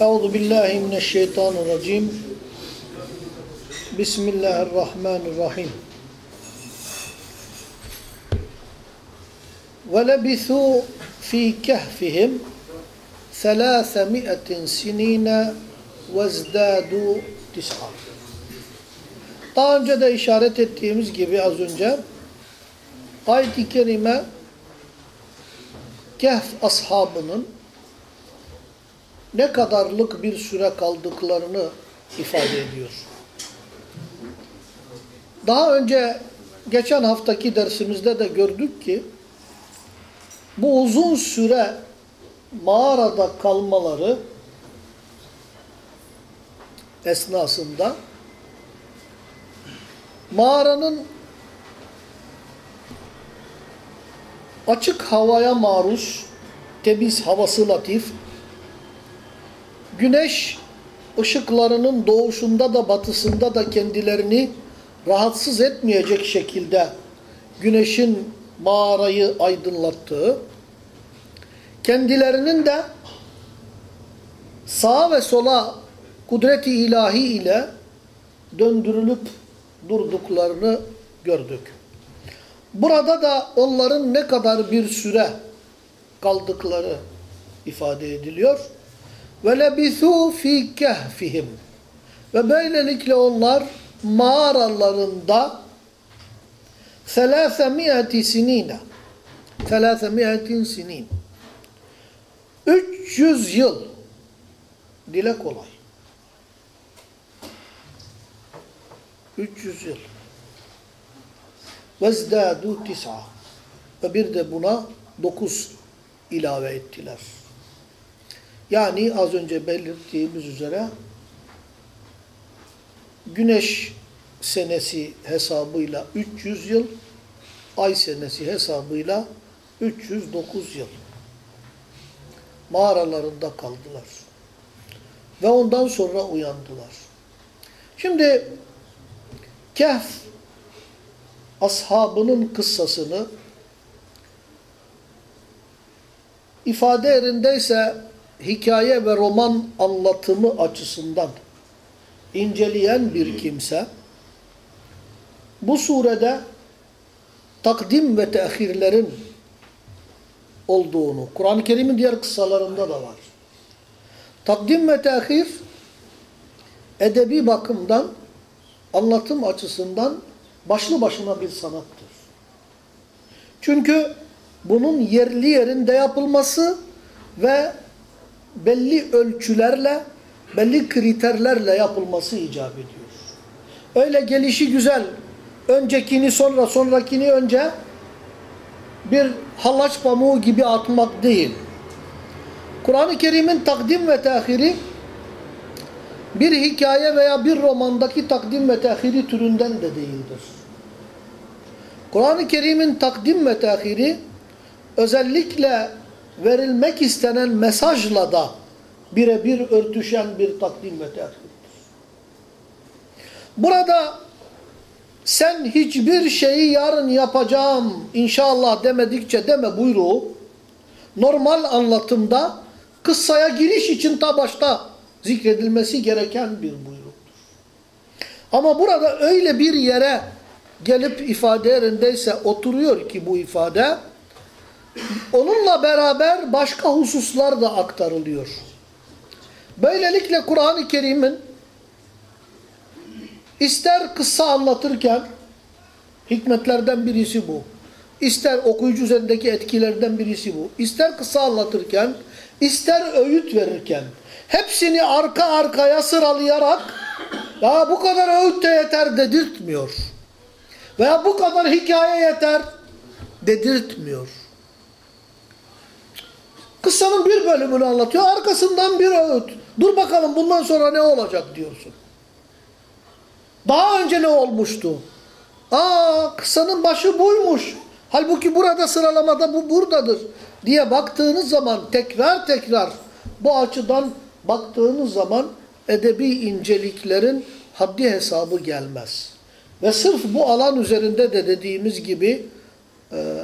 Euzu billahi mineşşeytanirracim. Bismillahirrahmanirrahim. Ve lebithu fi kehfihim 300 sinine vezdadu tis'a. Daha önce de işaret ettiğimiz gibi az önce ayet-i kerime Kehf ashabının ne kadarlık bir süre kaldıklarını ifade ediyor. Daha önce geçen haftaki dersimizde de gördük ki bu uzun süre mağarada kalmaları esnasında mağaranın açık havaya maruz, temiz havası latif, güneş ışıklarının doğuşunda da batısında da kendilerini rahatsız etmeyecek şekilde güneşin mağarayı aydınlattığı, kendilerinin de sağa ve sola kudreti ilahi ile döndürülüp durduklarını gördük. Burada da onların ne kadar bir süre kaldıkları ifade ediliyor. Ve lebithu fi kehfihim. Ve böylelikle onlar mağaralarında selâsemiyeti sinine. Selâsemiyetin sinin. 300 yıl. Dile kolay. 300 yıl. Vezdâdû tis'a. Ve bir de buna 9 ilave ettiler. Yani az önce belirttiğimiz üzere güneş senesi hesabıyla 300 yıl, ay senesi hesabıyla 309 yıl mağaralarında kaldılar. Ve ondan sonra uyandılar. Şimdi Kehf ashabının kıssasını ifade yerindeyse hikaye ve roman anlatımı açısından inceleyen bir kimse bu surede takdim ve tehirlerin olduğunu, Kur'an-ı Kerim'in diğer kıssalarında da var. Takdim ve tehir edebi bakımdan, anlatım açısından başlı başına bir sanattır. Çünkü bunun yerli yerinde yapılması ve belli ölçülerle, belli kriterlerle yapılması icap ediyor. Öyle gelişi güzel, öncekini sonra, sonrakini önce bir hallaç pamuğu gibi atmak değil. Kur'an-ı Kerim'in takdim ve tehiri bir hikaye veya bir romandaki takdim ve tehiri türünden de değildir. Kur'an-ı Kerim'in takdim ve tehiri özellikle verilmek istenen mesajla da birebir örtüşen bir takdim ve tehirdir. Burada sen hiçbir şeyi yarın yapacağım inşallah demedikçe deme buyruğu normal anlatımda kıssaya giriş için ta başta zikredilmesi gereken bir buyruktur. Ama burada öyle bir yere gelip ifade yerindeyse oturuyor ki bu ifade onunla beraber başka hususlar da aktarılıyor. Böylelikle Kur'an-ı Kerim'in ister kıssa anlatırken hikmetlerden birisi bu. İster okuyucu üzerindeki etkilerden birisi bu. İster kıssa anlatırken, ister öğüt verirken hepsini arka arkaya sıralayarak ya bu kadar öğüt de yeter dedirtmiyor. Veya bu kadar hikaye yeter dedirtmiyor. Kıssanın bir bölümünü anlatıyor, arkasından bir öğüt. Dur bakalım bundan sonra ne olacak diyorsun. Daha önce ne olmuştu? Aa kıssanın başı buymuş. Halbuki burada sıralamada bu buradadır diye baktığınız zaman tekrar tekrar bu açıdan baktığınız zaman edebi inceliklerin haddi hesabı gelmez. Ve sırf bu alan üzerinde de dediğimiz gibi e,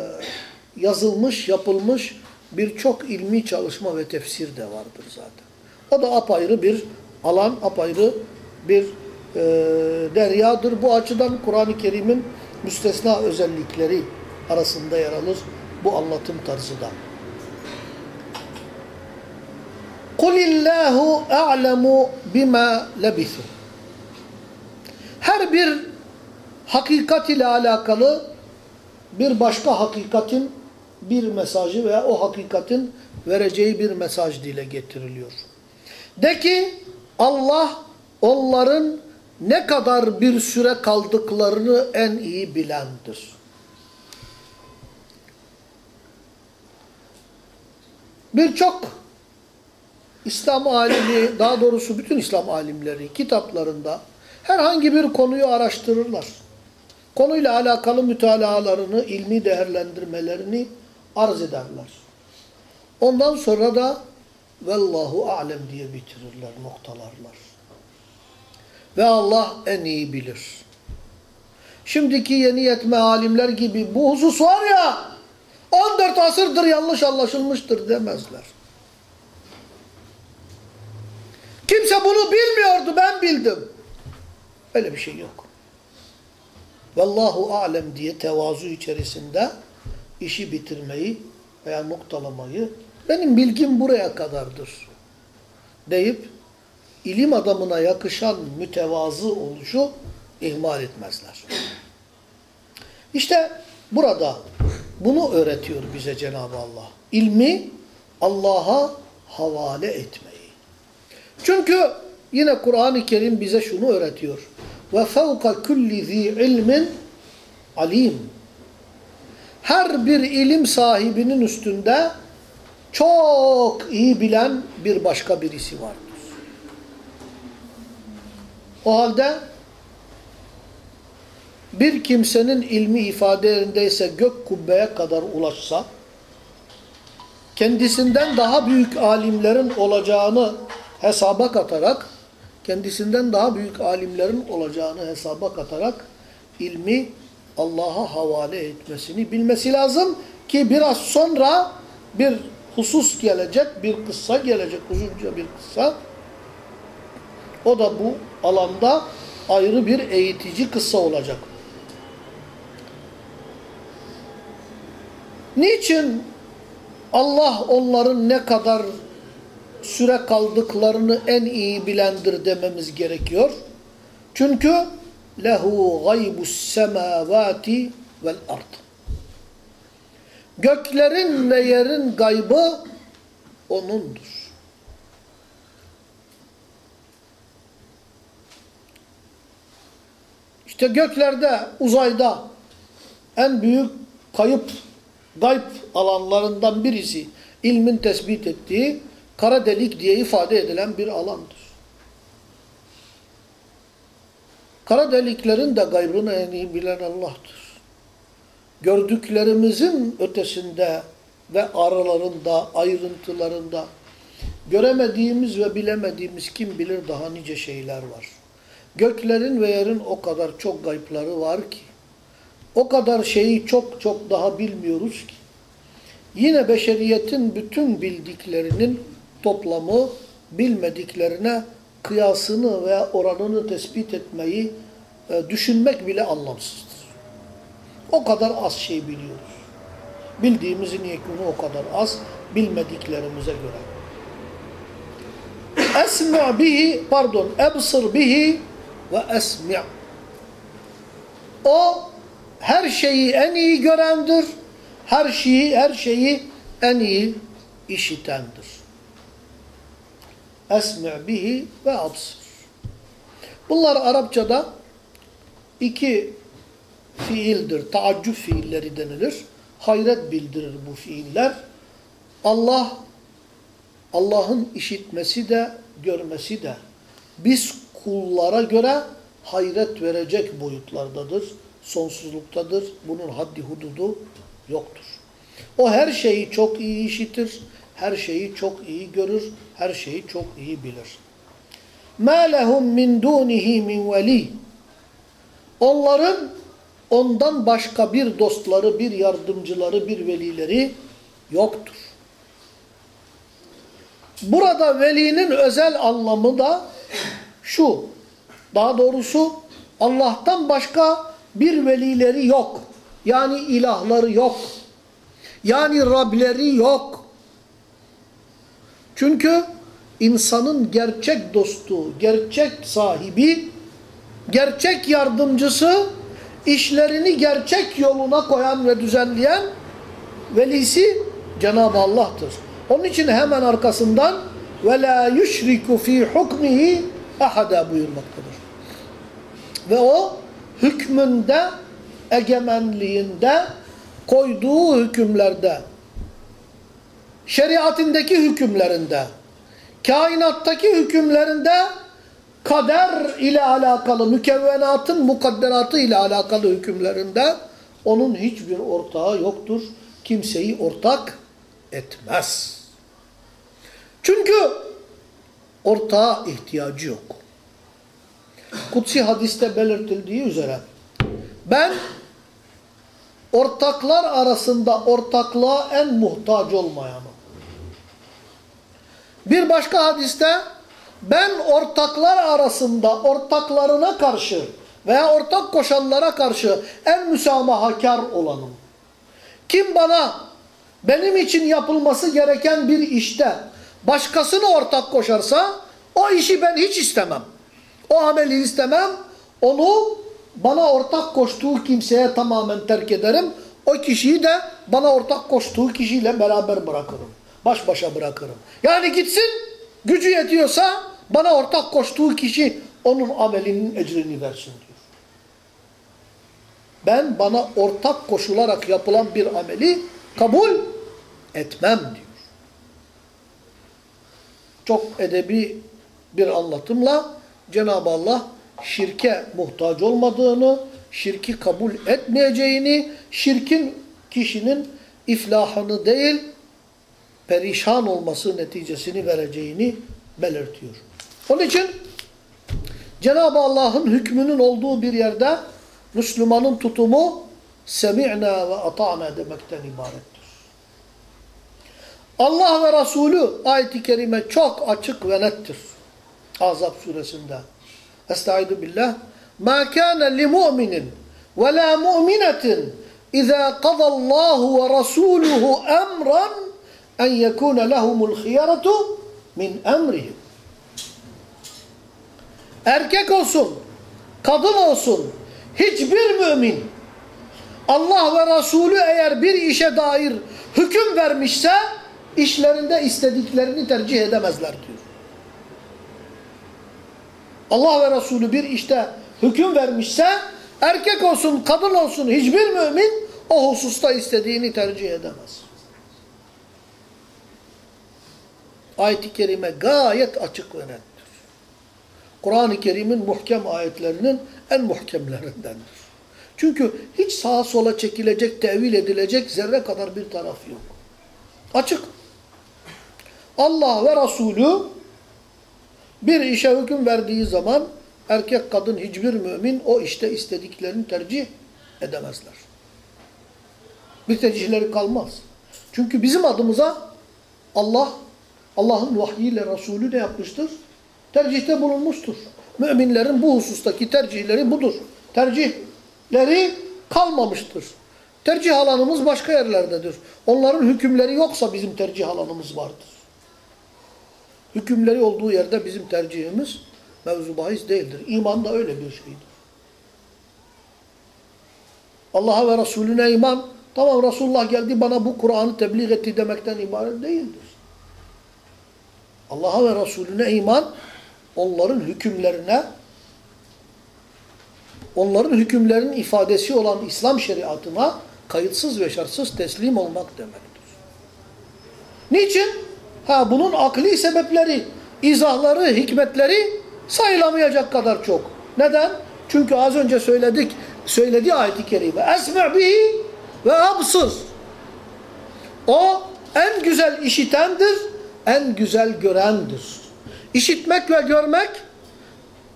yazılmış, yapılmış birçok ilmi çalışma ve tefsir de vardır zaten. O da apayrı bir alan, apayrı bir e, deryadır. Bu açıdan Kur'an-ı Kerim'in müstesna özellikleri arasında yer alır bu anlatım tarzı da. قُلِ اللّٰهُ أَعْلَمُ بِمَا لَبِثُوا Her bir hakikat ile alakalı bir başka hakikatin bir mesajı veya o hakikatin vereceği bir mesaj dile getiriliyor. De ki Allah onların ne kadar bir süre kaldıklarını en iyi bilendir. Birçok İslam alimi, daha doğrusu bütün İslam alimleri kitaplarında herhangi bir konuyu araştırırlar. Konuyla alakalı mütalalarını, ilmi değerlendirmelerini arz ederler. Ondan sonra da Vallahu alem diye bitirirler, noktalarlar. Ve Allah en iyi bilir. Şimdiki yeni yetme alimler gibi bu husus var ya 14 asırdır yanlış anlaşılmıştır demezler. Kimse bunu bilmiyordu ben bildim. Öyle bir şey yok. Vallahu alem diye tevazu içerisinde işi bitirmeyi veya noktalamayı benim bilgim buraya kadardır deyip ilim adamına yakışan mütevazı oluşu ihmal etmezler. İşte burada bunu öğretiyor bize Cenab-ı Allah. İlmi Allah'a havale etmeyi. Çünkü yine Kur'an-ı Kerim bize şunu öğretiyor. Ve fevka kulli zi ilmin alim. Her bir ilim sahibinin üstünde çok iyi bilen bir başka birisi vardır. O halde bir kimsenin ilmi ifade yerindeyse gök kubbeye kadar ulaşsa, kendisinden daha büyük alimlerin olacağını hesaba katarak, kendisinden daha büyük alimlerin olacağını hesaba katarak ilmi Allah'a havale etmesini bilmesi lazım ki biraz sonra bir husus gelecek, bir kıssa gelecek, uzunca bir kıssa. O da bu alanda ayrı bir eğitici kıssa olacak. Niçin Allah onların ne kadar süre kaldıklarını en iyi bilendir dememiz gerekiyor? Çünkü lehu gaybus semavati vel ard. Göklerin ve yerin gaybı O'nundur. İşte göklerde, uzayda en büyük kayıp, gayb alanlarından birisi ilmin tespit ettiği kara delik diye ifade edilen bir alandır. Kara deliklerin de gaybını en iyi bilen Allah'tır. Gördüklerimizin ötesinde ve aralarında, ayrıntılarında göremediğimiz ve bilemediğimiz kim bilir daha nice şeyler var. Göklerin ve yerin o kadar çok gaypları var ki, o kadar şeyi çok çok daha bilmiyoruz ki, yine beşeriyetin bütün bildiklerinin toplamı bilmediklerine kıyasını veya oranını tespit etmeyi e, düşünmek bile anlamsızdır. O kadar az şey biliyoruz. Bildiğimizin yekunu o kadar az, bilmediklerimize göre. Esmi' bihi, pardon, ebsır bihi ve esmi' O her şeyi en iyi görendir, her şeyi, her şeyi en iyi işitendir. Esmi' bihi ve absır. Bunlar Arapçada iki fiildir. Taaccüp fiilleri denilir. Hayret bildirir bu fiiller. Allah, Allah'ın işitmesi de, görmesi de biz kullara göre hayret verecek boyutlardadır. Sonsuzluktadır. Bunun haddi hududu yoktur. O her şeyi çok iyi işitir. Her şeyi çok iyi görür Her şeyi çok iyi bilir. مَا لَهُمْ مِنْ دُونِهِ مِنْ وَلِيٍّ Onların ondan başka bir dostları, bir yardımcıları, bir velileri yoktur. burada velinin özel anlamı da şu. Daha doğrusu Allah'tan başka bir velileri yok. Yani ilahları yok. Yani Rableri yok. Çünkü insanın gerçek dostu, gerçek sahibi, gerçek yardımcısı, işlerini gerçek yoluna koyan ve düzenleyen velisi Cenab-ı Allah'tır. Onun için hemen arkasından ve la yushriku fi hukmihi ahada buyurmaktadır. Ve o hükmünde, egemenliğinde, koyduğu hükümlerde, şeriatindeki hükümlerinde, kainattaki hükümlerinde kader ile alakalı, mükevvenatın mukadderatı ile alakalı hükümlerinde onun hiçbir ortağı yoktur. Kimseyi ortak etmez. Çünkü ortağa ihtiyacı yok. Kutsi hadiste belirtildiği üzere ben ortaklar arasında ortaklığa en muhtaç olmayanım. Bir başka hadiste ben ortaklar arasında ortaklarına karşı veya ortak koşanlara karşı en müsamahakar olanım. Kim bana benim için yapılması gereken bir işte başkasını ortak koşarsa o işi ben hiç istemem. O ameli istemem. Onu bana ortak koştuğu kimseye tamamen terk ederim. O kişiyi de bana ortak koştuğu kişiyle beraber bırakırım. Baş başa bırakırım. Yani gitsin gücü yetiyorsa bana ortak koştuğu kişi onun amelinin ecrini versin diyor. Ben bana ortak koşularak yapılan bir ameli kabul etmem diyor. Çok edebi bir anlatımla Cenab-ı Allah şirke muhtaç olmadığını, şirki kabul etmeyeceğini, şirkin kişinin iflahını değil, perişan olması neticesini vereceğini belirtiyor. Onun için Cenab-ı Allah'ın hükmünün olduğu bir yerde Müslümanın tutumu semi'na ve ata'na demekten ibarettir. Allah ve Resulü ayet-i kerime çok açık ve nettir. Azap suresinde. Estaizu billah. Ma kana li mu'minin ve la mu'minetin iza qadallahu ve rasuluhu emran en yekune lehumul khiyaratu min emrihim. Erkek olsun, kadın olsun, hiçbir mümin Allah ve Resulü eğer bir işe dair hüküm vermişse işlerinde istediklerini tercih edemezler diyor. Allah ve Resulü bir işte hüküm vermişse erkek olsun kadın olsun hiçbir mümin o hususta istediğini tercih edemez. Ayet-i Kerime gayet açık ve nettir. Kur'an-ı Kerim'in muhkem ayetlerinin en muhkemlerindendir. Çünkü hiç sağa sola çekilecek, tevil edilecek zerre kadar bir taraf yok. Açık. Allah ve Resulü bir işe hüküm verdiği zaman erkek kadın hiçbir mümin o işte istediklerini tercih edemezler. Bir tercihleri kalmaz. Çünkü bizim adımıza Allah, Allah'ın vahyiyle Resulü ne yapmıştır? Tercihte bulunmuştur. Müminlerin bu husustaki tercihleri budur. Tercihleri kalmamıştır. Tercih alanımız başka yerlerdedir. Onların hükümleri yoksa bizim tercih alanımız vardır. Hükümleri olduğu yerde bizim tercihimiz mevzu bahis değildir. İman da öyle bir şeydir. Allah'a ve Resulüne iman, tamam Resulullah geldi bana bu Kur'an'ı tebliğ etti demekten ibaret değildir. Allah'a ve Resulüne iman, onların hükümlerine, onların hükümlerinin ifadesi olan İslam şeriatına kayıtsız ve şartsız teslim olmak demektir. Niçin? Ha bunun akli sebepleri, izahları, hikmetleri sayılamayacak kadar çok. Neden? Çünkü az önce söyledik, söyledi ayet-i kerime. Esme' bihi ve absır. O en güzel işitendir, en güzel görendir. İşitmek ve görmek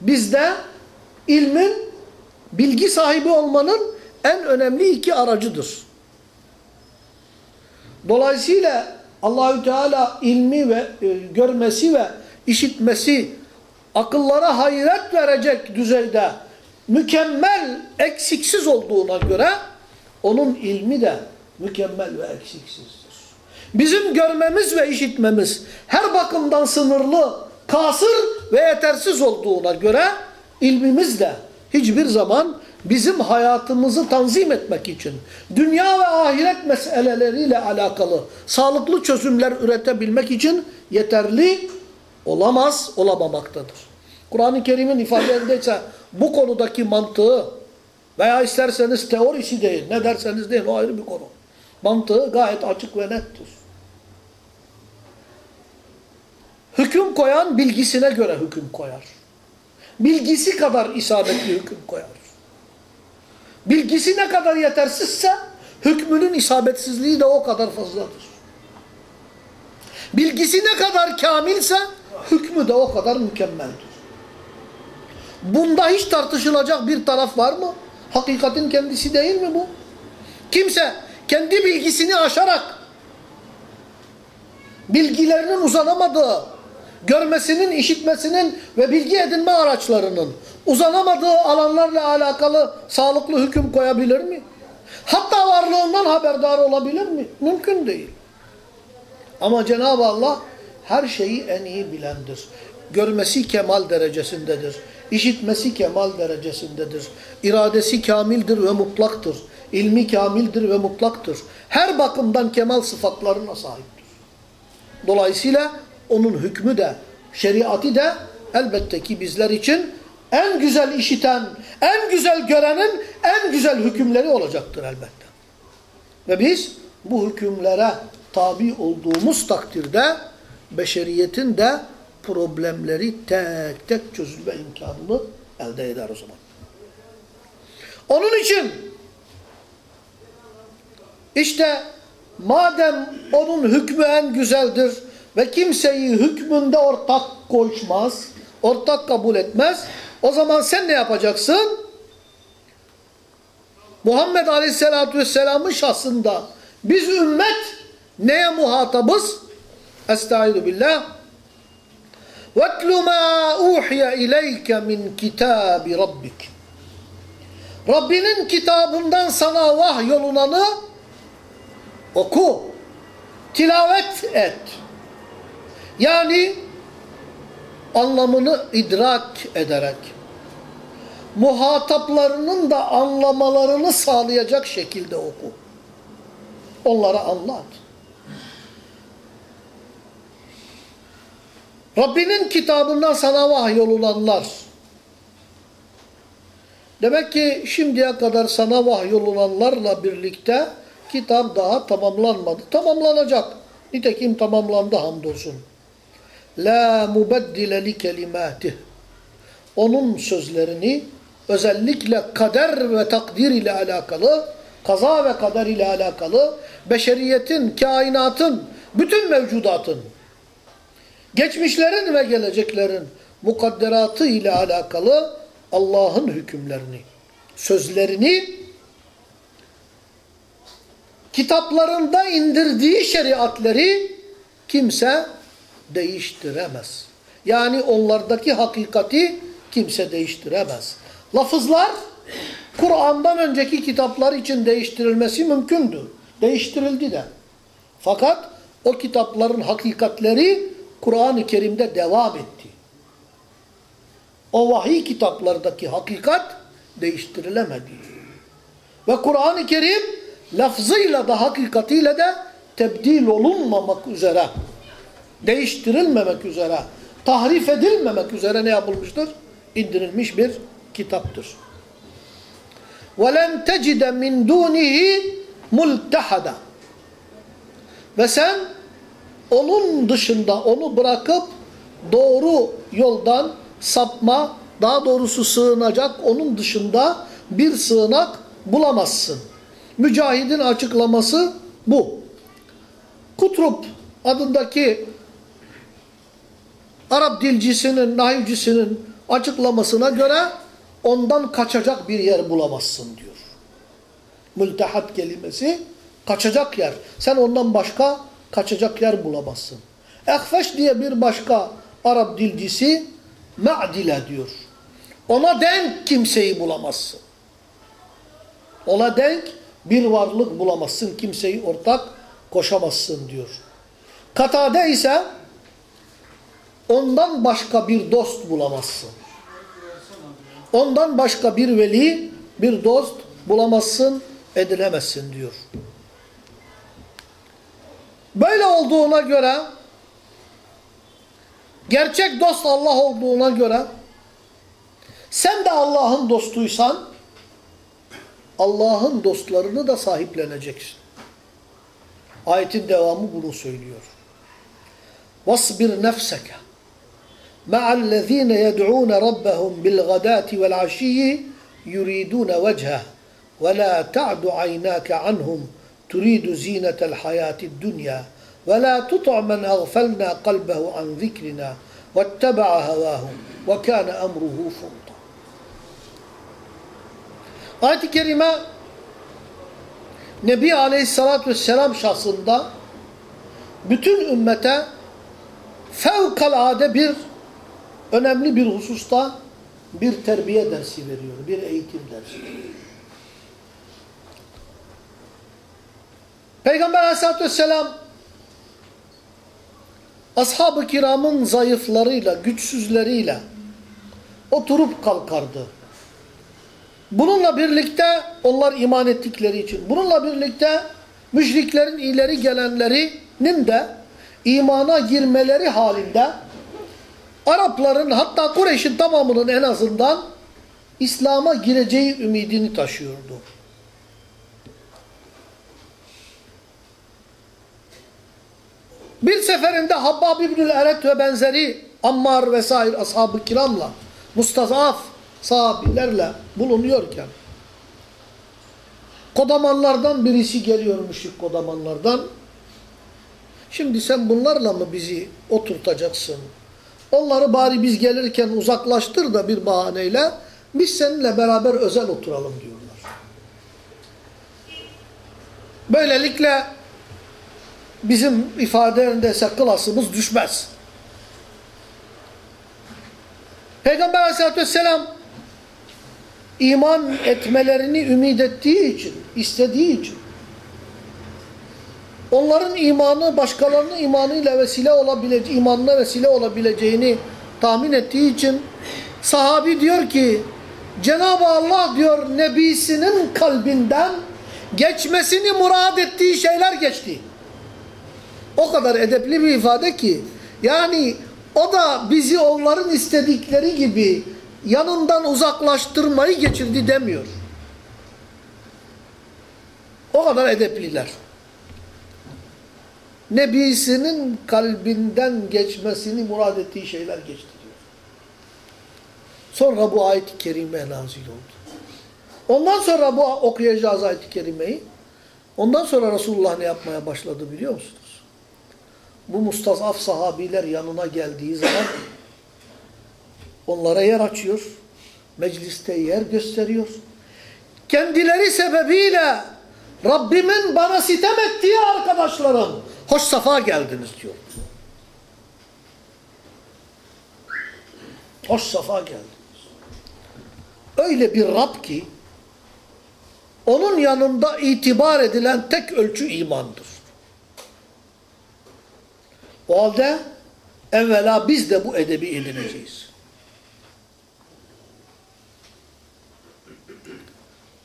bizde ilmin, bilgi sahibi olmanın en önemli iki aracıdır. Dolayısıyla Allahü Teala ilmi ve e, görmesi ve işitmesi akıllara hayret verecek düzeyde mükemmel, eksiksiz olduğuna göre onun ilmi de mükemmel ve eksiksizdir. Bizim görmemiz ve işitmemiz her bakımdan sınırlı, kasır ve yetersiz olduğuna göre ilmimiz de hiçbir zaman bizim hayatımızı tanzim etmek için, dünya ve ahiret meseleleriyle alakalı sağlıklı çözümler üretebilmek için yeterli olamaz, olamamaktadır. Kur'an-ı Kerim'in ifadelerindeyse bu konudaki mantığı veya isterseniz teorisi değil, ne derseniz deyin o ayrı bir konu. Mantığı gayet açık ve nettir. Hüküm koyan bilgisine göre hüküm koyar. Bilgisi kadar isabetli hüküm koyar. Bilgisi ne kadar yetersizse hükmünün isabetsizliği de o kadar fazladır. Bilgisi ne kadar kamilse hükmü de o kadar mükemmeldir. Bunda hiç tartışılacak bir taraf var mı? Hakikatin kendisi değil mi bu? Kimse kendi bilgisini aşarak bilgilerinin uzanamadığı, görmesinin, işitmesinin ve bilgi edinme araçlarının uzanamadığı alanlarla alakalı sağlıklı hüküm koyabilir mi? Hatta varlığından haberdar olabilir mi? Mümkün değil. Ama Cenab-ı Allah her şeyi en iyi bilendir. Görmesi kemal derecesindedir. İşitmesi kemal derecesindedir. İradesi kamildir ve mutlaktır. İlmi kamildir ve mutlaktır. Her bakımdan kemal sıfatlarına sahiptir. Dolayısıyla onun hükmü de, şeriatı da elbette ki bizler için en güzel işiten, en güzel görenin en güzel hükümleri olacaktır elbette. Ve biz bu hükümlere tabi olduğumuz takdirde beşeriyetin de problemleri tek tek çözülme imkanını elde eder o zaman. Onun için işte madem onun hükmü en güzeldir ve kimseyi hükmünde ortak koşmaz, ortak kabul etmez, o zaman sen ne yapacaksın? Muhammed Aleyhisselatü Vesselam'ın şahsında biz ümmet neye muhatabız? Estaizu billah. وَاتْلُ مَا اُوحِيَ اِلَيْكَ مِنْ كِتَابِ رَبِّكِ Rabbinin kitabından sana vahyolunanı oku, tilavet et. Yani anlamını idrak ederek, muhataplarının da anlamalarını sağlayacak şekilde oku. Onlara anlat. Rabbinin kitabından sana vahyolulanlar. Demek ki şimdiye kadar sana vahyolulanlarla birlikte kitap daha tamamlanmadı. Tamamlanacak. Nitekim tamamlandı hamdolsun. La mubeddile li kelimatih. Onun sözlerini özellikle kader ve takdir ile alakalı, kaza ve kader ile alakalı, beşeriyetin, kainatın, bütün mevcudatın, geçmişlerin ve geleceklerin mukadderatı ile alakalı Allah'ın hükümlerini, sözlerini kitaplarında indirdiği şeriatleri kimse değiştiremez. Yani onlardaki hakikati kimse değiştiremez. Lafızlar Kur'an'dan önceki kitaplar için değiştirilmesi mümkündü. Değiştirildi de. Fakat o kitapların hakikatleri Kur'an-ı Kerim'de devam etti. O vahiy kitaplardaki hakikat değiştirilemedi. Ve Kur'an-ı Kerim lafzıyla da hakikatiyle de tebdil olunmamak üzere, değiştirilmemek üzere, tahrif edilmemek üzere ne yapılmıştır? İndirilmiş bir kitaptır. وَلَنْ تَجِدَ مِنْ دُونِهِ مُلْتَحَدًا Ve sen onun dışında onu bırakıp doğru yoldan sapma, daha doğrusu sığınacak onun dışında bir sığınak bulamazsın. Mücahid'in açıklaması bu. Kutrup adındaki Arap dilcisinin, nahivcisinin açıklamasına göre ondan kaçacak bir yer bulamazsın diyor. Mültehat kelimesi kaçacak yer. Sen ondan başka kaçacak yer bulamazsın. Ehfeş diye bir başka Arap dilcisi ma'dile diyor. Ona denk kimseyi bulamazsın. Ona denk bir varlık bulamazsın. Kimseyi ortak koşamazsın diyor. Katade ise ondan başka bir dost bulamazsın. Ondan başka bir veli, bir dost bulamazsın, edilemezsin diyor. Böyle olduğuna göre, gerçek dost Allah olduğuna göre, sen de Allah'ın dostuysan, Allah'ın dostlarını da sahipleneceksin. Ayetin devamı bunu söylüyor. Vasbir nefseke مَعَ الَّذ۪ينَ يَدْعُونَ رَبَّهُمْ بِالْغَدَاةِ وَالْعَشِيِّ يُرِيدُونَ وَجْهَهُ. وَلَا تَعْدُ عَيْنَاكَ عَنْهُمْ تُرِيدُ زِينَةَ الْحَيَاةِ الدُّنْيَا. وَلَا تُطَعْ مَنْ أَغْفَلْنَا قَلْبَهُ عَنْ ذِكْرِنَا وَاتَّبَعَ هَوَاهُ وَكَانَ أَمْرُهُ فُرْطًا. Ayet-i Kerime Nebi Aleyhisselatü Vesselam şahsında bütün ümmete fevkalade bir önemli bir hususta bir terbiye dersi veriyor. Bir eğitim dersi. Peygamber Aleyhisselatü Vesselam ashab-ı kiramın zayıflarıyla, güçsüzleriyle oturup kalkardı. Bununla birlikte onlar iman ettikleri için, bununla birlikte müşriklerin ileri gelenlerinin de imana girmeleri halinde Arapların hatta Kureyş'in tamamının en azından İslam'a gireceği ümidini taşıyordu. Bir seferinde Habbab İbnül Eret ve benzeri Ammar vesaire ashab-ı kiramla mustazaf sahabilerle bulunuyorken kodamanlardan birisi geliyor müşrik kodamanlardan. Şimdi sen bunlarla mı bizi oturtacaksın? Onları bari biz gelirken uzaklaştır da bir bahaneyle biz seninle beraber özel oturalım diyorlar. Böylelikle bizim ifadelerinde klasımız düşmez. Peygamber aleyhissalatü vesselam iman etmelerini ümit ettiği için, istediği için onların imanı başkalarının imanıyla vesile olabileceği, imanına vesile olabileceğini tahmin ettiği için sahabi diyor ki Cenab-ı Allah diyor nebisinin kalbinden geçmesini murad ettiği şeyler geçti. O kadar edepli bir ifade ki yani o da bizi onların istedikleri gibi yanından uzaklaştırmayı geçirdi demiyor. O kadar edepliler. Nebisinin kalbinden geçmesini murad ettiği şeyler geçti diyor. Sonra bu ayet-i kerime nazil oldu. Ondan sonra bu okuyacağız ayet-i kerimeyi. Ondan sonra Resulullah ne yapmaya başladı biliyor musunuz? Bu mustazaf sahabiler yanına geldiği zaman onlara yer açıyor. Mecliste yer gösteriyor. Kendileri sebebiyle Rabbimin bana sitem ettiği arkadaşlarım hoş safa geldiniz diyor. Hoş safa geldiniz. Öyle bir Rab ki onun yanında itibar edilen tek ölçü imandır. O halde evvela biz de bu edebi edineceğiz.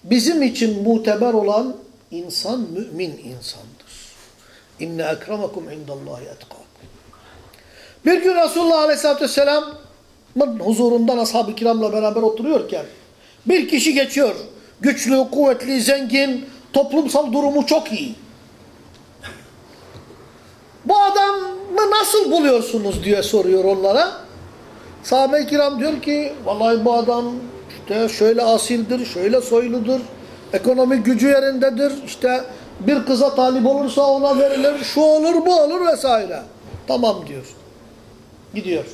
Bizim için muteber olan insan mümin insandır. İnne ekremakum indallahi etkakum. Bir gün Resulullah Aleyhisselatü Vesselam'ın huzurundan ashab-ı kiramla beraber oturuyorken bir kişi geçiyor. Güçlü, kuvvetli, zengin, toplumsal durumu çok iyi. Bu adamı nasıl buluyorsunuz diye soruyor onlara. Sahabe-i kiram diyor ki vallahi bu adam işte şöyle asildir, şöyle soyludur, ekonomik gücü yerindedir, işte bir kıza talip olursa ona verilir, şu olur bu olur vesaire. Tamam diyor. Gidiyor.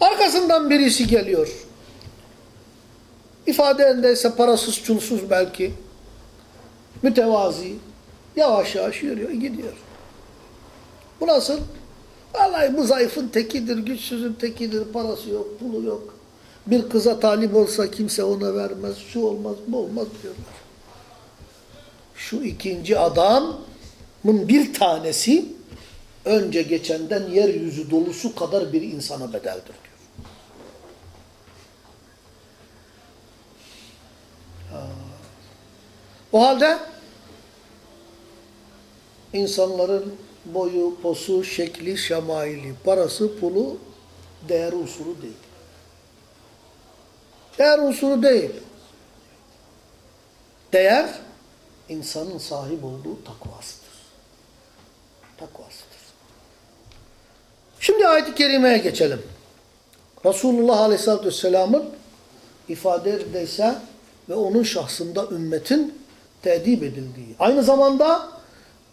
Arkasından birisi geliyor. İfade ise parasız çulsuz belki. Mütevazi. Yavaş yavaş yürüyor, gidiyor. Bu nasıl? Vallahi bu zayıfın tekidir, güçsüzün tekidir, parası yok, pulu yok. Bir kıza talip olsa kimse ona vermez, şu olmaz, bu olmaz diyorlar. Şu ikinci adamın bir tanesi önce geçenden yeryüzü dolusu kadar bir insana bedeldir diyor. O halde insanların boyu, posu, şekli, şemaili, parası, pulu değer unsuru değil. Değer unsuru değil. Değer insanın sahip olduğu takvasıdır. Takvasıdır. Şimdi ayet-i kerimeye geçelim. Resulullah Aleyhisselatü Vesselam'ın ifade edilse ve onun şahsında ümmetin tedip edildiği. Aynı zamanda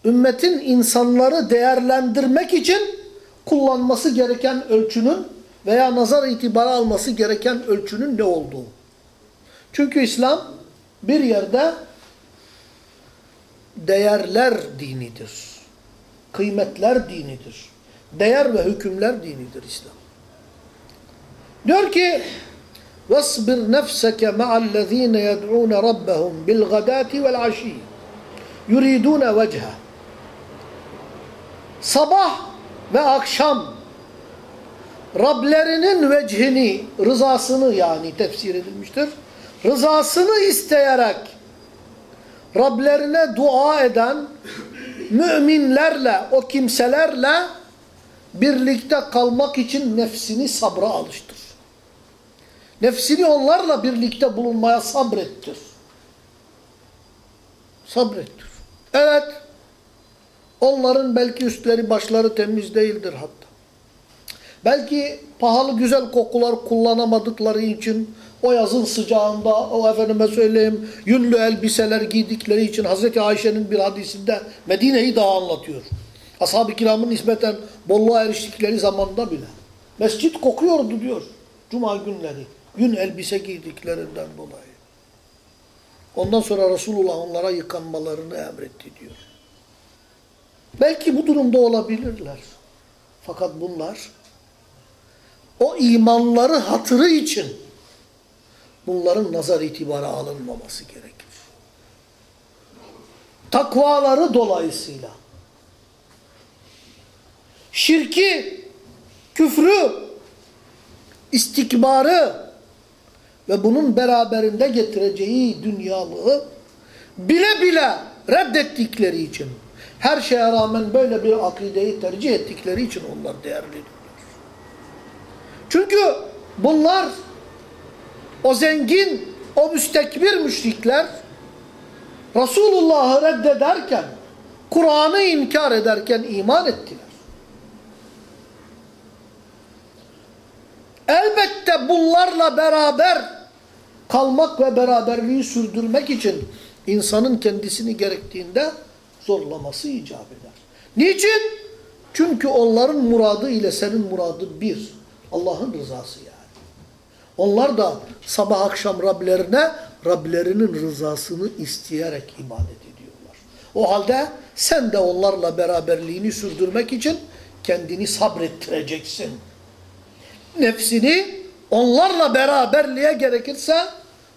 ümmetin insanları değerlendirmek için kullanması gereken ölçünün veya nazar itibara alması gereken ölçünün ne olduğu. Çünkü İslam bir yerde değerler dinidir. Kıymetler dinidir. Değer ve hükümler dinidir İslam. Diyor ki وَاصْبِرْ نَفْسَكَ مَعَ الَّذ۪ينَ يَدْعُونَ رَبَّهُمْ بِالْغَدَاتِ وَالْعَشِيِّ يُرِيدُونَ وَجْهَ Sabah ve akşam Rablerinin vechini, rızasını yani tefsir edilmiştir. Rızasını isteyerek Rablerine dua eden müminlerle, o kimselerle birlikte kalmak için nefsini sabra alıştır. Nefsini onlarla birlikte bulunmaya sabrettir. Sabrettir. Evet, onların belki üstleri başları temiz değildir hatta. Belki pahalı güzel kokular kullanamadıkları için o yazın sıcağında o efendime söyleyeyim yünlü elbiseler giydikleri için Hazreti Ayşe'nin bir hadisinde Medine'yi daha anlatıyor. Ashab-ı kiramın nispeten bolluğa eriştikleri zamanda bile. Mescit kokuyordu diyor. Cuma günleri. Yün elbise giydiklerinden dolayı. Ondan sonra Resulullah onlara yıkanmalarını emretti diyor. Belki bu durumda olabilirler. Fakat bunlar o imanları hatırı için bunların nazar itibara alınmaması gerekir. Takvaları dolayısıyla şirki, küfrü, istikbarı ve bunun beraberinde getireceği dünyalığı bile bile reddettikleri için her şeye rağmen böyle bir akideyi tercih ettikleri için onlar değerlidir. Çünkü bunlar o zengin, o müstekbir müşrikler Resulullah'ı reddederken, Kur'an'ı inkar ederken iman ettiler. Elbette bunlarla beraber kalmak ve beraberliği sürdürmek için insanın kendisini gerektiğinde zorlaması icap eder. Niçin? Çünkü onların muradı ile senin muradı bir. Allah'ın rızası yani. Onlar da sabah akşam Rablerine Rablerinin rızasını isteyerek ibadet ediyorlar. O halde sen de onlarla beraberliğini sürdürmek için kendini sabrettireceksin. Nefsini onlarla beraberliğe gerekirse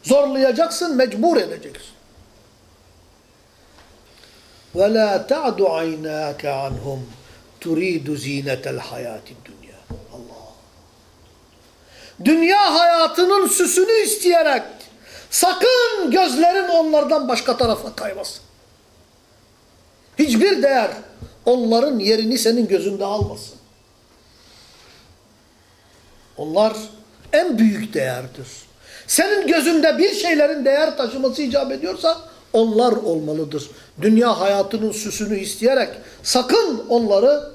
zorlayacaksın, mecbur edeceksin. وَلَا تَعْدُ عَيْنَاكَ عَنْهُمْ تُرِيدُ زِينَةَ الْحَيَاةِ الدُّنْيَا Allah. Dünya hayatının süsünü isteyerek sakın gözlerin onlardan başka tarafa kaymasın. Hiçbir değer onların yerini senin gözünde almasın. Onlar en büyük değerdir. Senin gözünde bir şeylerin değer taşıması icap ediyorsa onlar olmalıdır. Dünya hayatının süsünü isteyerek sakın onları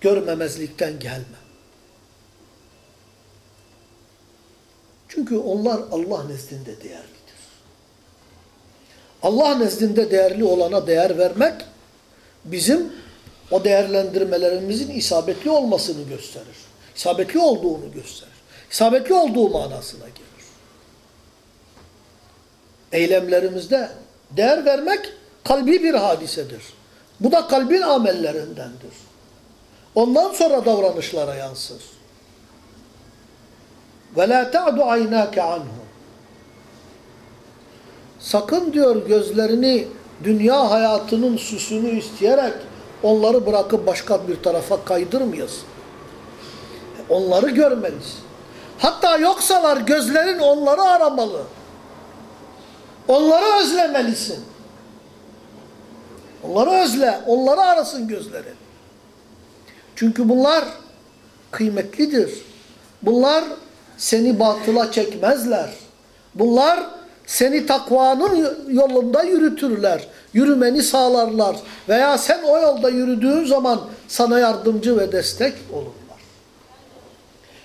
görmemezlikten gelme. Çünkü onlar Allah nezdinde değerlidir. Allah nezdinde değerli olana değer vermek bizim o değerlendirmelerimizin isabetli olmasını gösterir. İsabetli olduğunu gösterir. İsabetli olduğu manasına gelir. Eylemlerimizde değer vermek kalbi bir hadisedir. Bu da kalbin amellerindendir. Ondan sonra davranışlara yansır. Ve la ta'du aynake anhu. Sakın diyor gözlerini dünya hayatının süsünü isteyerek onları bırakıp başka bir tarafa kaydırmayasın. Onları görmelisin. Hatta yoksalar gözlerin onları aramalı. Onları özlemelisin. Onları özle, onları arasın gözlerin. Çünkü bunlar kıymetlidir. Bunlar seni batıla çekmezler. Bunlar seni takvanın yolunda yürütürler. Yürümeni sağlarlar. Veya sen o yolda yürüdüğün zaman sana yardımcı ve destek olurlar.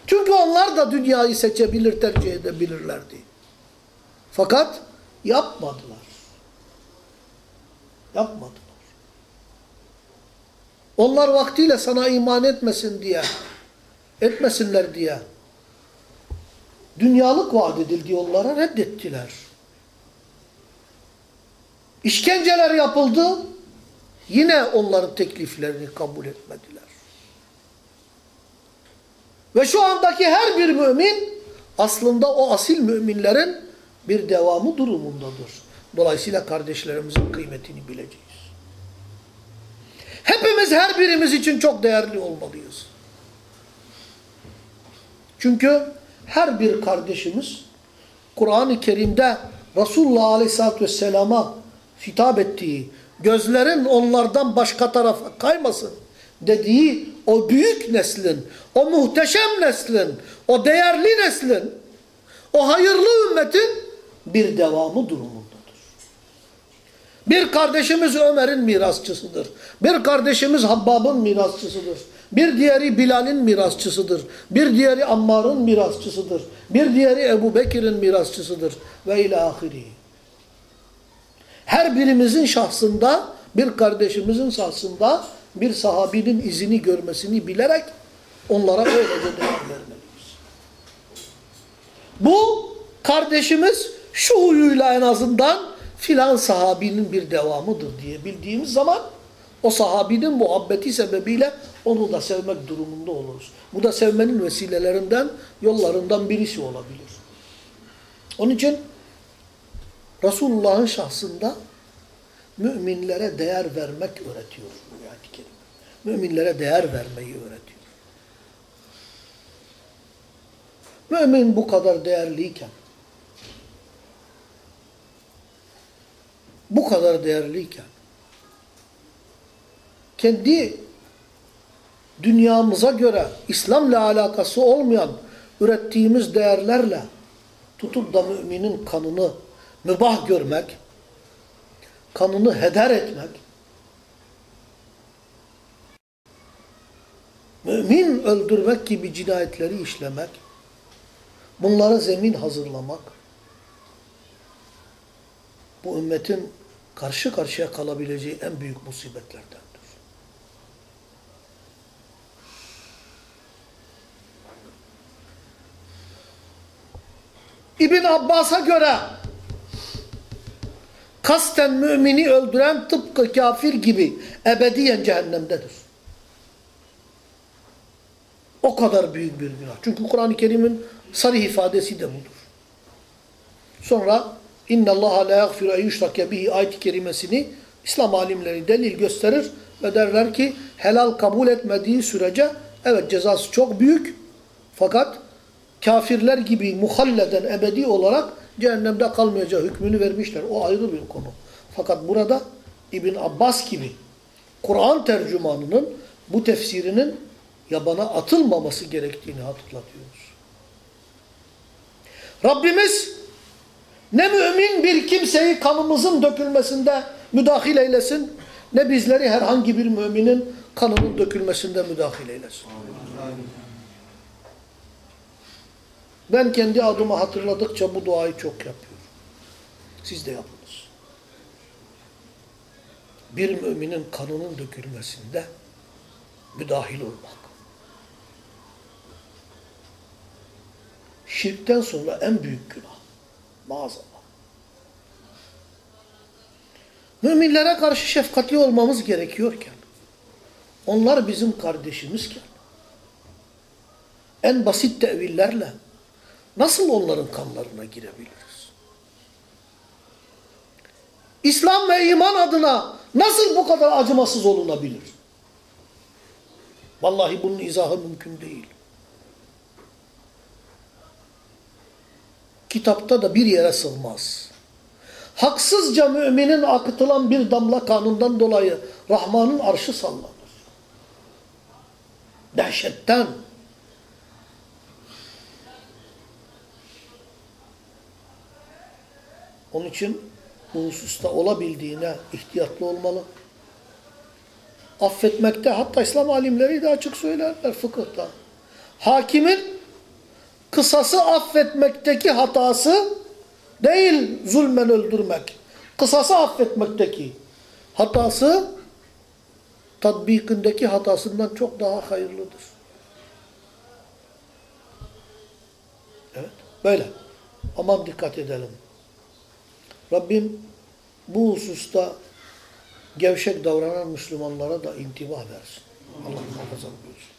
Çünkü onlar da dünyayı seçebilir, tercih edebilirlerdi. Fakat yapmadılar. Yapmadılar. Onlar vaktiyle sana iman etmesin diye, etmesinler diye dünyalık vaat edildi onlara reddettiler. İşkenceler yapıldı, yine onların tekliflerini kabul etmediler. Ve şu andaki her bir mümin aslında o asil müminlerin bir devamı durumundadır. Dolayısıyla kardeşlerimizin kıymetini bileceğiz. Hepimiz her birimiz için çok değerli olmalıyız. Çünkü her bir kardeşimiz Kur'an-ı Kerim'de Resulullah Aleyhisselatü Vesselam'a hitap ettiği, gözlerin onlardan başka tarafa kaymasın dediği o büyük neslin, o muhteşem neslin, o değerli neslin, o hayırlı ümmetin bir devamı durumundadır. Bir kardeşimiz Ömer'in mirasçısıdır. Bir kardeşimiz Habbab'ın mirasçısıdır. Bir diğeri Bilal'in mirasçısıdır. Bir diğeri Ammar'ın mirasçısıdır. Bir diğeri Ebu Bekir'in mirasçısıdır. Ve ila ahiri. Her birimizin şahsında, bir kardeşimizin şahsında bir sahabinin izini görmesini bilerek onlara öylece değer vermeliyiz. Bu kardeşimiz şu huyuyla en azından filan sahabinin bir devamıdır diye bildiğimiz zaman o sahabinin muhabbeti sebebiyle onu da sevmek durumunda oluruz. Bu da sevmenin vesilelerinden, yollarından birisi olabilir. Onun için Resulullah'ın şahsında müminlere değer vermek öğretiyor bu ayet-i kerime. Müminlere değer vermeyi öğretiyor. Mümin bu kadar değerliyken, bu kadar değerliyken, kendi dünyamıza göre İslam'la alakası olmayan ürettiğimiz değerlerle tutup da müminin kanını mübah görmek, kanını heder etmek, mümin öldürmek gibi cinayetleri işlemek, bunlara zemin hazırlamak, bu ümmetin karşı karşıya kalabileceği en büyük musibetlerdendir. İbn Abbas'a göre kasten mümini öldüren tıpkı kafir gibi ebediyen cehennemdedir. O kadar büyük bir günah. Çünkü Kur'an-ı Kerim'in sarı ifadesi de budur. Sonra inna Allah la yaghfiru en yushrake bihi ayet-i kerimesini İslam alimleri delil gösterir ve derler ki helal kabul etmediği sürece evet cezası çok büyük fakat kafirler gibi muhalleden ebedi olarak cehennemde kalmayacağı hükmünü vermişler. O ayrı bir konu. Fakat burada İbn Abbas gibi Kur'an tercümanının bu tefsirinin yabana atılmaması gerektiğini hatırlatıyoruz. Rabbimiz ne mümin bir kimseyi kanımızın dökülmesinde müdahil eylesin, ne bizleri herhangi bir müminin kanının dökülmesinde müdahil eylesin. Ben kendi adıma hatırladıkça bu duayı çok yapıyorum. Siz de yapınız. Bir müminin kanının dökülmesinde müdahil olmak. Şirkten sonra en büyük günah. Maazallah. Müminlere karşı şefkatli olmamız gerekiyorken, Onlar bizim kardeşimizken en basit tevillerle nasıl onların kanlarına girebiliriz? İslam ve iman adına nasıl bu kadar acımasız olunabilir? Vallahi bunun izahı mümkün değil. Kitapta da bir yere sığmaz. Haksızca müminin akıtılan bir damla kanından dolayı Rahman'ın arşı sallanır. Dehşetten. Onun için bu hususta olabildiğine ihtiyatlı olmalı. Affetmekte hatta İslam alimleri de açık söylerler fıkıhta. Hakimin kısası affetmekteki hatası değil zulmen öldürmek. Kısası affetmekteki hatası tatbikindeki hatasından çok daha hayırlıdır. Evet, böyle. Aman dikkat edelim. Rabbim bu hususta gevşek davranan Müslümanlara da intibah versin. Allah muhafaza buyursun.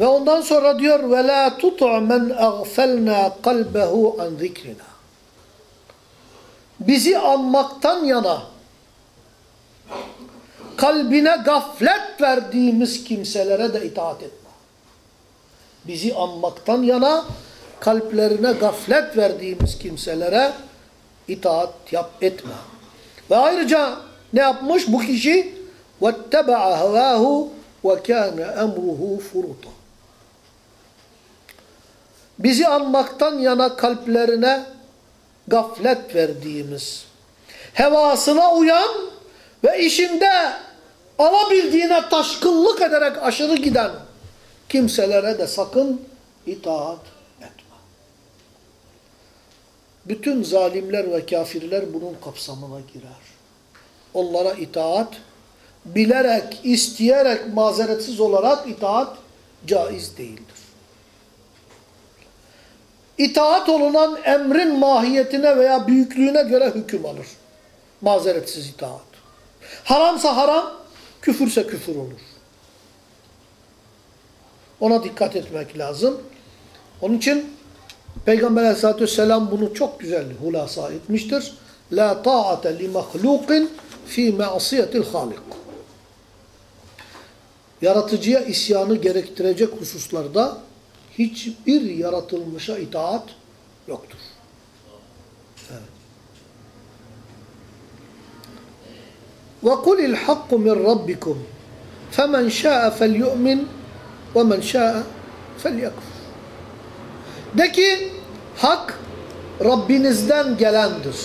Ve ondan sonra diyor ve la tut'u men aghfalna kalbehu an zikrina. Bizi anmaktan yana kalbine gaflet verdiğimiz kimselere de itaat etme. Bizi anmaktan yana kalplerine gaflet verdiğimiz kimselere itaat yap etme. Ve ayrıca ne yapmış bu kişi? وَاتَّبَعَ هَوَاهُ وَكَانَ اَمْرُهُ فُرُطًا Bizi anmaktan yana kalplerine gaflet verdiğimiz, hevasına uyan ve işinde alabildiğine taşkınlık ederek aşırı giden kimselere de sakın itaat etme. bütün zalimler ve kafirler bunun kapsamına girer. Onlara itaat, bilerek, isteyerek, mazeretsiz olarak itaat caiz değildir. İtaat olunan emrin mahiyetine veya büyüklüğüne göre hüküm alır. Mazeretsiz itaat. Haramsa haram, küfürse küfür olur. Ona dikkat etmek lazım. Onun için Peygamber aleyhissalatü vesselam bunu çok güzel hulasa etmiştir. La ta'ate li mahlukin fi ma'siyetil halik. Yaratıcıya isyanı gerektirecek hususlarda hiçbir yaratılmışa itaat yoktur. Evet. وَقُلِ الْحَقُّ مِنْ رَبِّكُمْ فَمَنْ شَاءَ فَلْيُؤْمِنْ وَمَنْ شَاءَ فَلْيَكْفُرْ de ki, hak Rabbinizden gelendir.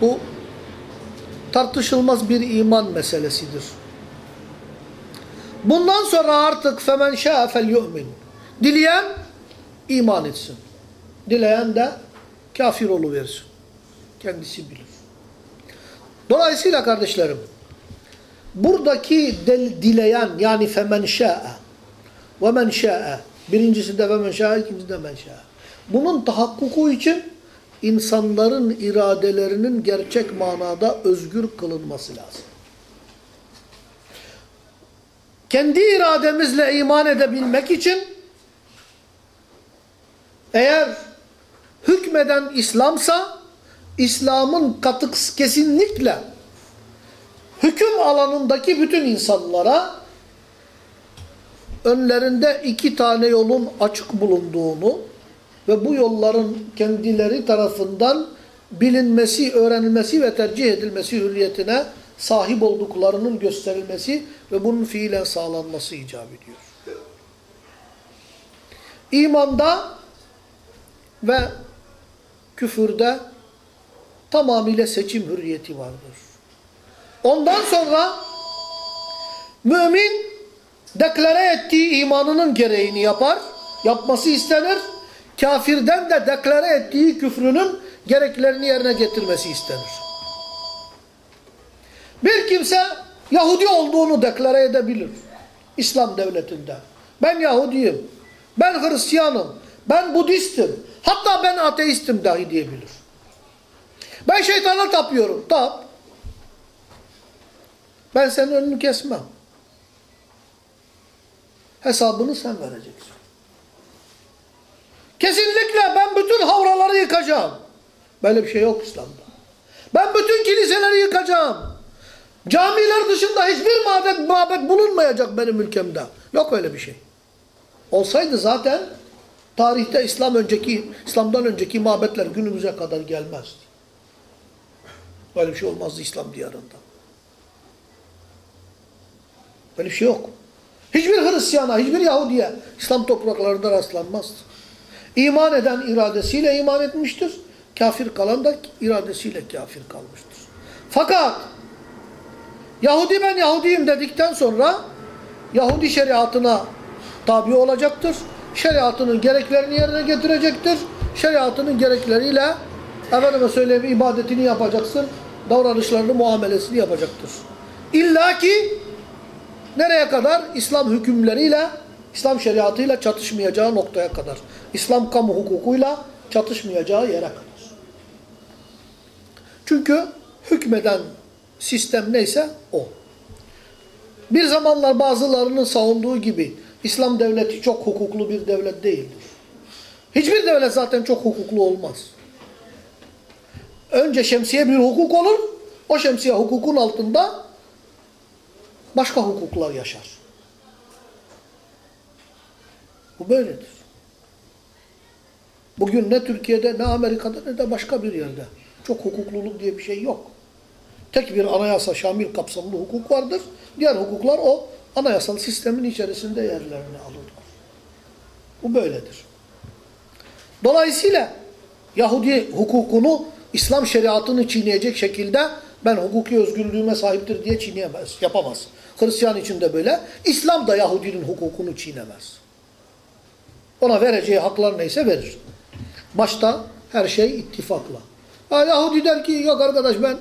Bu tartışılmaz bir iman meselesidir. Bundan sonra artık femen şâ fel yu'min. Dileyen iman etsin. Dileyen de kafir oluversin. Kendisi bilir. Dolayısıyla kardeşlerim buradaki dileyen yani femen şâ'e ve men şâ'e birincisi de ve men şâ'e ikincisi de men şâ'e. Bunun tahakkuku için insanların iradelerinin gerçek manada özgür kılınması lazım. Kendi irademizle iman edebilmek için eğer hükmeden İslamsa İslam'ın katık kesinlikle hüküm alanındaki bütün insanlara önlerinde iki tane yolun açık bulunduğunu ve bu yolların kendileri tarafından bilinmesi, öğrenilmesi ve tercih edilmesi hürriyetine sahip olduklarının gösterilmesi ve bunun fiilen sağlanması icap ediyor. İmanda ve küfürde tamamıyla seçim hürriyeti vardır. Ondan sonra mümin deklare ettiği imanının gereğini yapar, yapması istenir. Kafirden de deklare ettiği küfrünün gereklerini yerine getirmesi istenir. Bir kimse Yahudi olduğunu deklare edebilir. İslam devletinde. Ben Yahudiyim. Ben Hristiyanım. Ben Budistim. Hatta ben ateistim dahi diyebilir. Ben şeytana tapıyorum. Tap. Ben senin önünü kesmem. Hesabını sen vereceksin. Kesinlikle ben bütün havraları yıkacağım. Böyle bir şey yok İslam'da. Ben bütün kiliseleri yıkacağım. Camiler dışında hiçbir mabet, mabet bulunmayacak benim ülkemde. Yok öyle bir şey. Olsaydı zaten tarihte İslam önceki İslam'dan önceki mabetler günümüze kadar gelmezdi. Böyle bir şey olmazdı İslam diyarında. Böyle bir şey yok. Hiçbir Hristiyana, hiçbir Yahudiye İslam topraklarında rastlanmaz. İman eden iradesiyle iman etmiştir. Kafir kalan da iradesiyle kafir kalmıştır. Fakat Yahudi ben Yahudiyim dedikten sonra Yahudi şeriatına tabi olacaktır. Şeriatının gereklerini yerine getirecektir. Şeriatının gerekleriyle efendime söyleyeyim ibadetini yapacaksın. Davranışlarını, muamelesini yapacaktır. İlla ki nereye kadar? İslam hükümleriyle, İslam şeriatıyla çatışmayacağı noktaya kadar. İslam kamu hukukuyla çatışmayacağı yere kadar. Çünkü hükmeden sistem neyse o. Bir zamanlar bazılarının savunduğu gibi İslam devleti çok hukuklu bir devlet değildir. Hiçbir devlet zaten çok hukuklu olmaz. Önce şemsiye bir hukuk olur. O şemsiye hukukun altında başka hukuklar yaşar. Bu böyledir. Bugün ne Türkiye'de ne Amerika'da ne de başka bir yerde çok hukukluluk diye bir şey yok. Tek bir anayasa şamil kapsamlı hukuk vardır. Diğer hukuklar o anayasal sistemin içerisinde yerlerini alırlar. Bu böyledir. Dolayısıyla Yahudi hukukunu İslam şeriatını çiğneyecek şekilde ben hukuki özgürlüğüme sahiptir diye çiğneyemez, yapamaz. Hristiyan için de böyle. İslam da Yahudinin hukukunu çiğnemez. Ona vereceği haklar neyse verir. Başta her şey ittifakla. Yahudi der ki yok arkadaş ben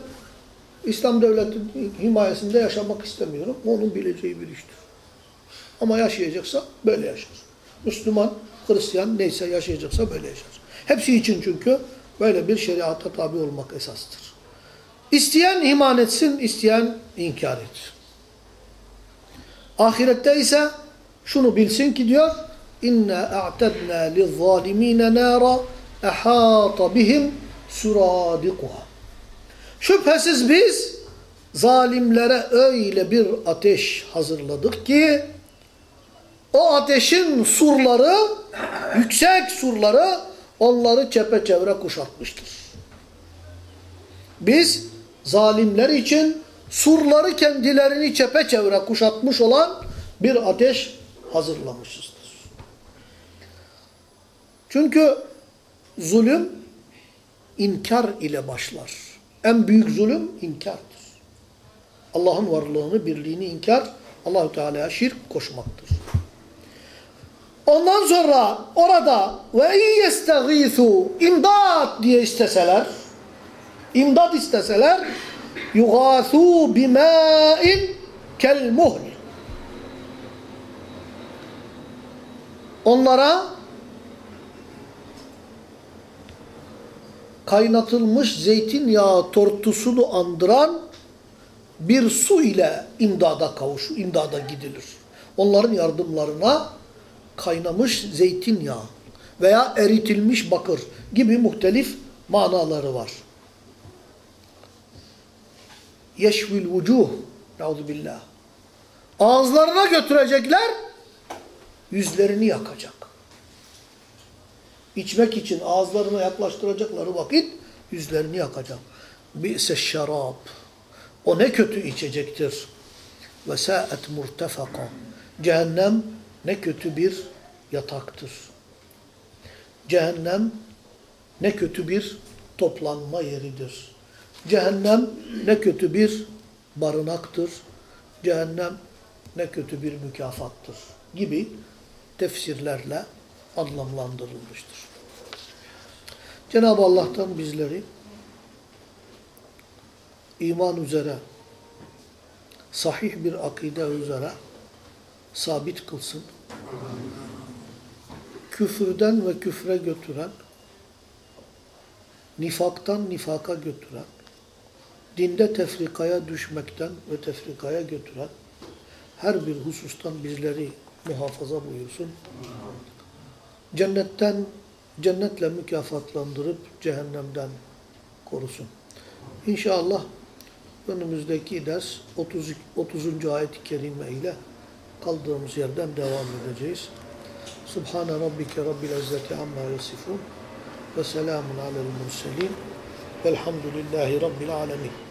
İslam devleti himayesinde yaşamak istemiyorum. Onun bileceği bir iştir. Ama yaşayacaksa böyle yaşar. Müslüman, Hristiyan neyse yaşayacaksa böyle yaşar. Hepsi için çünkü böyle bir şeriata tabi olmak esastır. İsteyen iman etsin, isteyen inkar etsin. Ahirette ise şunu bilsin ki diyor inna a'tadna lizzalimin nara ahata bihim suradikuha. Şüphesiz biz zalimlere öyle bir ateş hazırladık ki o ateşin surları, yüksek surları onları çepeçevre kuşatmıştır. Biz zalimler için surları kendilerini çepeçevre kuşatmış olan bir ateş hazırlamışızdır. Çünkü zulüm inkar ile başlar. En büyük zulüm inkardır. Allah'ın varlığını, birliğini inkar, Allahü Teala'ya şirk koşmaktır. Ondan sonra orada ve yestagithu imdat diye isteseler imdat isteseler yugathu bima'in kel muhl onlara kaynatılmış zeytinyağı tortusunu andıran bir su ile imdada kavuşu, imdada gidilir. Onların yardımlarına kaynamış zeytinyağı veya eritilmiş bakır gibi muhtelif manaları var. Yeşvil vucuh billah. Ağızlarına götürecekler, yüzlerini yakacak. İçmek için ağızlarına yaklaştıracakları vakit yüzlerini yakacak. Bi'se şarab. O ne kötü içecektir. Ve sa'et murtefaka. Cehennem ne kötü bir yataktır. Cehennem ne kötü bir toplanma yeridir. Cehennem ne kötü bir barınaktır. Cehennem ne kötü bir mükafattır gibi tefsirlerle anlamlandırılmıştır. Cenab-ı Allah'tan bizleri iman üzere, sahih bir akide üzere sabit kılsın. Küfürden ve küfre götüren, nifaktan nifaka götüren, dinde tefrikaya düşmekten ve tefrikaya götüren her bir husustan bizleri muhafaza buyursun. Cennetten, cennetle mükafatlandırıp cehennemden korusun. İnşallah önümüzdeki ders 30, 30. ayet-i kerime ile kaldığımız yerden devam edeceğiz. Subhane rabbike rabbil izzeti amma yasifun ve selamun alel murselin velhamdülillahi rabbil alemin.